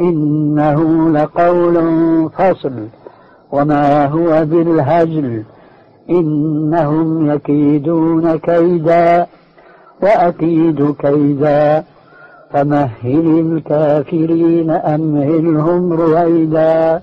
إنه لقول فصل. وما هو بالهجل. إنهم يكيدون كيدا وأكيد كيدا. فمهل الكافرين أمهلهم رويدا.